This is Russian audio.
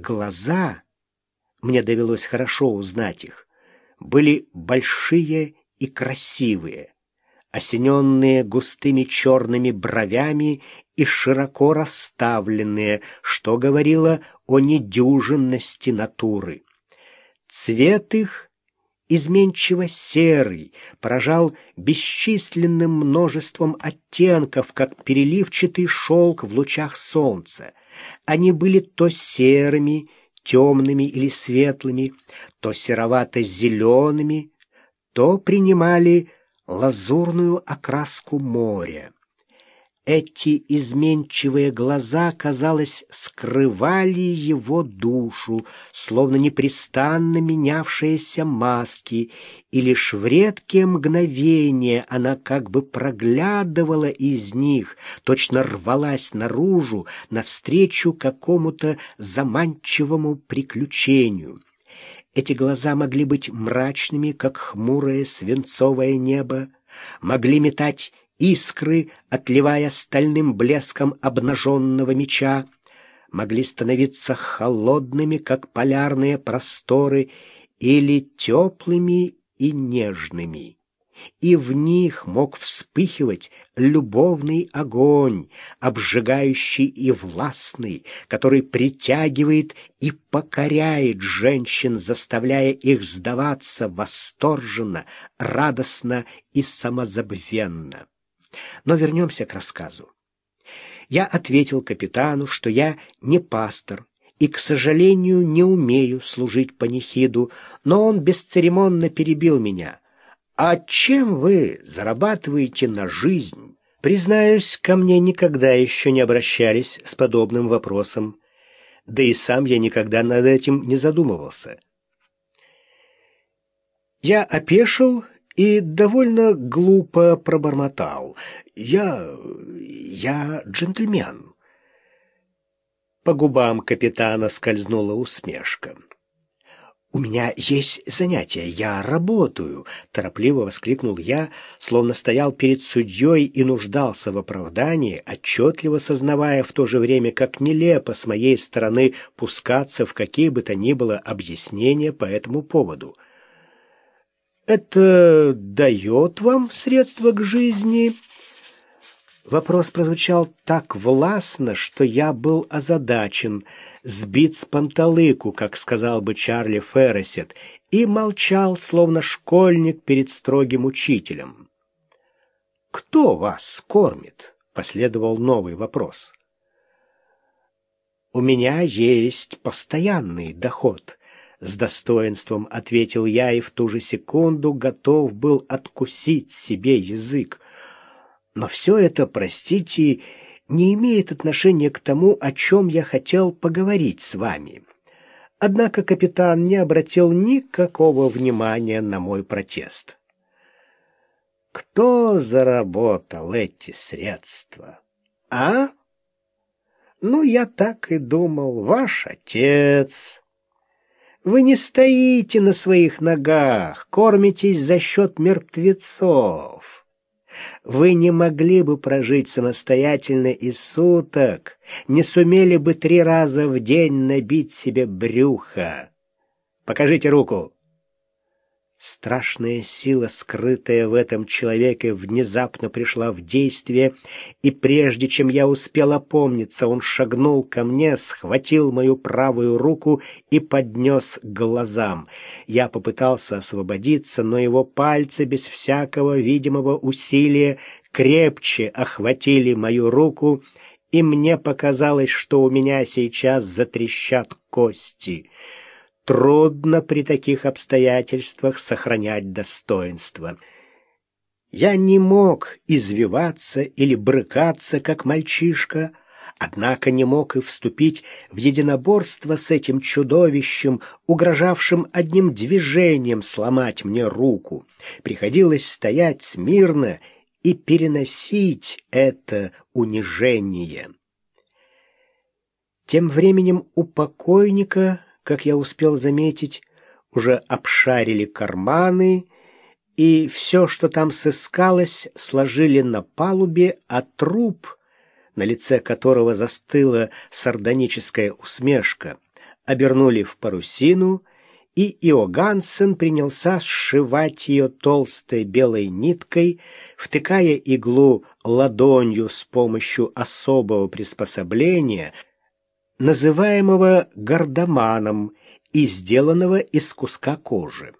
Глаза, мне довелось хорошо узнать их, были большие и красивые, осененные густыми черными бровями и широко расставленные, что говорило о недюжинности натуры. Цвет их изменчиво серый, поражал бесчисленным множеством оттенков, как переливчатый шелк в лучах солнца. Они были то серыми, темными или светлыми, то серовато-зелеными, то принимали лазурную окраску моря. Эти изменчивые глаза, казалось, скрывали его душу, словно непрестанно менявшиеся маски, и лишь в редкие мгновения она как бы проглядывала из них, точно рвалась наружу, навстречу какому-то заманчивому приключению. Эти глаза могли быть мрачными, как хмурое свинцовое небо, могли метать искры, отливая стальным блеском обнаженного меча, могли становиться холодными, как полярные просторы, или теплыми и нежными и в них мог вспыхивать любовный огонь, обжигающий и властный, который притягивает и покоряет женщин, заставляя их сдаваться восторженно, радостно и самозабвенно. Но вернемся к рассказу. Я ответил капитану, что я не пастор и, к сожалению, не умею служить панихиду, но он бесцеремонно перебил меня — «А чем вы зарабатываете на жизнь?» Признаюсь, ко мне никогда еще не обращались с подобным вопросом, да и сам я никогда над этим не задумывался. Я опешил и довольно глупо пробормотал. «Я... я джентльмен». По губам капитана скользнула усмешка. «У меня есть занятие, я работаю», — торопливо воскликнул я, словно стоял перед судьей и нуждался в оправдании, отчетливо сознавая в то же время, как нелепо с моей стороны пускаться в какие бы то ни было объяснения по этому поводу. «Это дает вам средства к жизни?» Вопрос прозвучал так властно, что я был озадачен — сбит с панталыку, как сказал бы Чарли Ферресет, и молчал, словно школьник перед строгим учителем. «Кто вас кормит?» — последовал новый вопрос. «У меня есть постоянный доход», — с достоинством ответил я и в ту же секунду готов был откусить себе язык. «Но все это, простите, — не имеет отношения к тому, о чем я хотел поговорить с вами. Однако капитан не обратил никакого внимания на мой протест. Кто заработал эти средства? А? Ну, я так и думал, ваш отец. Вы не стоите на своих ногах, кормитесь за счет мертвецов вы не могли бы прожить самостоятельно и суток, не сумели бы три раза в день набить себе брюхо. Покажите руку. Страшная сила, скрытая в этом человеке, внезапно пришла в действие, и прежде чем я успел опомниться, он шагнул ко мне, схватил мою правую руку и поднес к глазам. Я попытался освободиться, но его пальцы без всякого видимого усилия крепче охватили мою руку, и мне показалось, что у меня сейчас затрещат кости. Трудно при таких обстоятельствах сохранять достоинство. Я не мог извиваться или брыкаться, как мальчишка, однако не мог и вступить в единоборство с этим чудовищем, угрожавшим одним движением сломать мне руку. Приходилось стоять смирно и переносить это унижение. Тем временем у покойника как я успел заметить, уже обшарили карманы, и все, что там сыскалось, сложили на палубе, а труп, на лице которого застыла сардоническая усмешка, обернули в парусину, и Иогансен принялся сшивать ее толстой белой ниткой, втыкая иглу ладонью с помощью особого приспособления, называемого гардаманом и сделанного из куска кожи.